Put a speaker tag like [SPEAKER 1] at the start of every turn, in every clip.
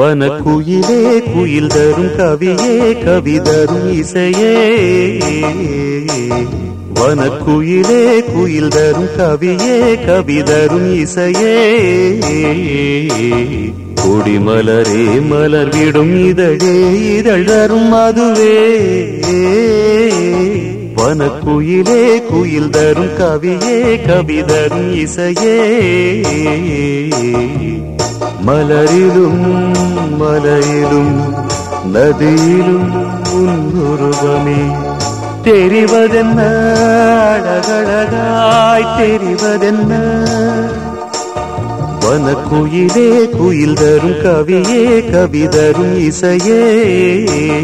[SPEAKER 1] வனக்குயிலே குயில் தரும் கவியே கவி தரும் இசையே. வனக்குயிலே குயில் தரும் கவியே கவி தரும் இசையே. கொடிமலரே மலர் விடும் இதழே இதழ் தரும் அதுவே வனக்குயிலே குயில் தரும் கவியே கவி தரும் இசையே. மலரிலும் மலையிலும் நதியிலும் உன்னுருவமே. தெரிவதென்ன? அழகழகாய் தெரிவதென்ன? வனக்குயிலே குயில் தரும் கவியே கவிதரும் இசையே.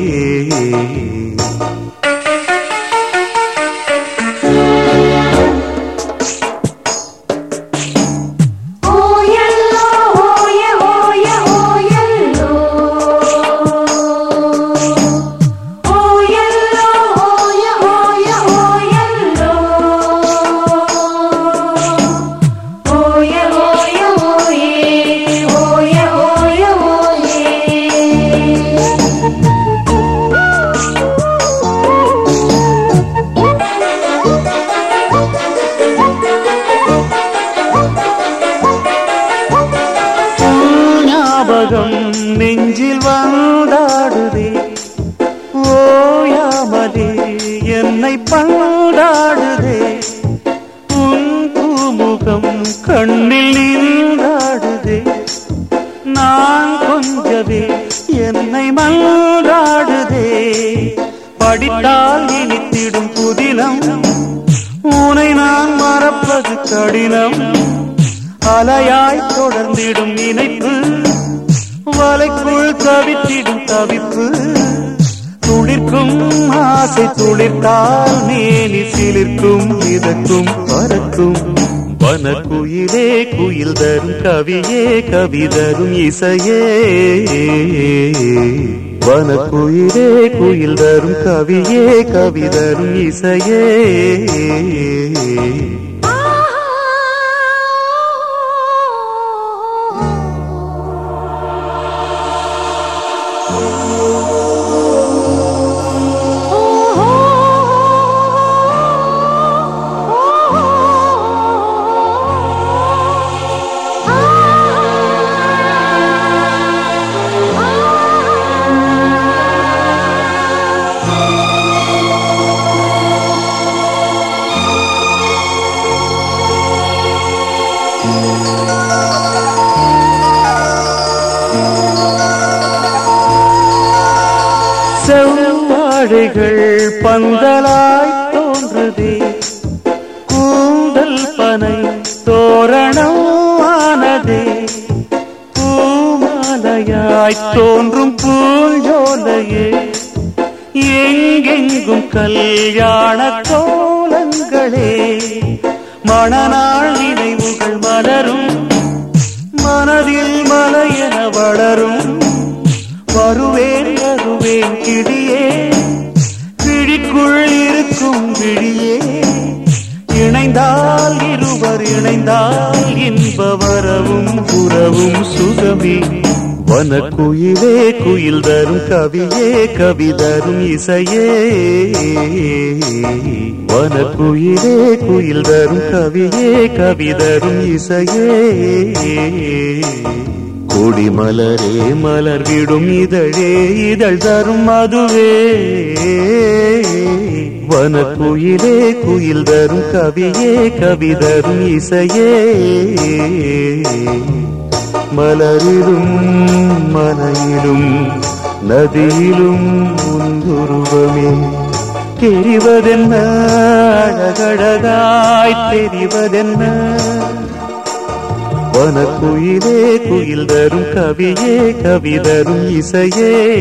[SPEAKER 1] ஞாபகம் நெஞ்சில் வந்தாடுதே ஓயாமலே என்னை பந்தாடுதே உன் பூமுகம் கண்ணில் நின்றாடுதே நான் கொஞ்சவே என்னை மன்றாடுதே படித்தால் இனித்திடும் புதினம். உனை நான் மறப்பது கடினம். அலையாய் தொடர்ந்திடும் நினைப்பு. வலைக்குள் தவித்திடும் தவிப்பு. துளிர்க்கும் ஆசை துளிர்த்தால் மேலி சிலிர்க்கும் மிதக்கும் பறக்கும். வனக்குயிலே குயில் தரும் கவியே கவி தரும் இசையே. வனக்குயிலே குயில் தரும் கவியே கவி தரும் இசையே. செவ்வாழைகள் பந்தலாய் தோன்றுதே. கூந்தல் பனை தோரணம் ஆனதே பூமாலையாய் தோன்றும் பூஞ்சோலையே எங்கெங்கும் கல்யாண கோலங்களே மணநாள் நினைவுகள் மலரும். மனதில் மலையென வளரும். அவர் இணைந்தால் இன்ப வரவும் உறவும் சுகமே. வனக்குயிலே குயில் தரும் கவியே கவி தரும் இசையே. வனக்குயிலே குயில் தரும் கவியே கவி தரும் இசையே. கொடிமலரே மலர் விடும் இதழே இதழ் தரும் அதுவே வனக்குயிலே குயில் தரும் கவியே கவி தரும் இசையே. மலரிலும் மனையிலும் நதியிலும் உந்துருவமே. தெரிவதென்ன அழகழகாய் தெரிவதென்ன? வனக்குயிலே குயில் தரும் கவியே கவி தரும் இசையே.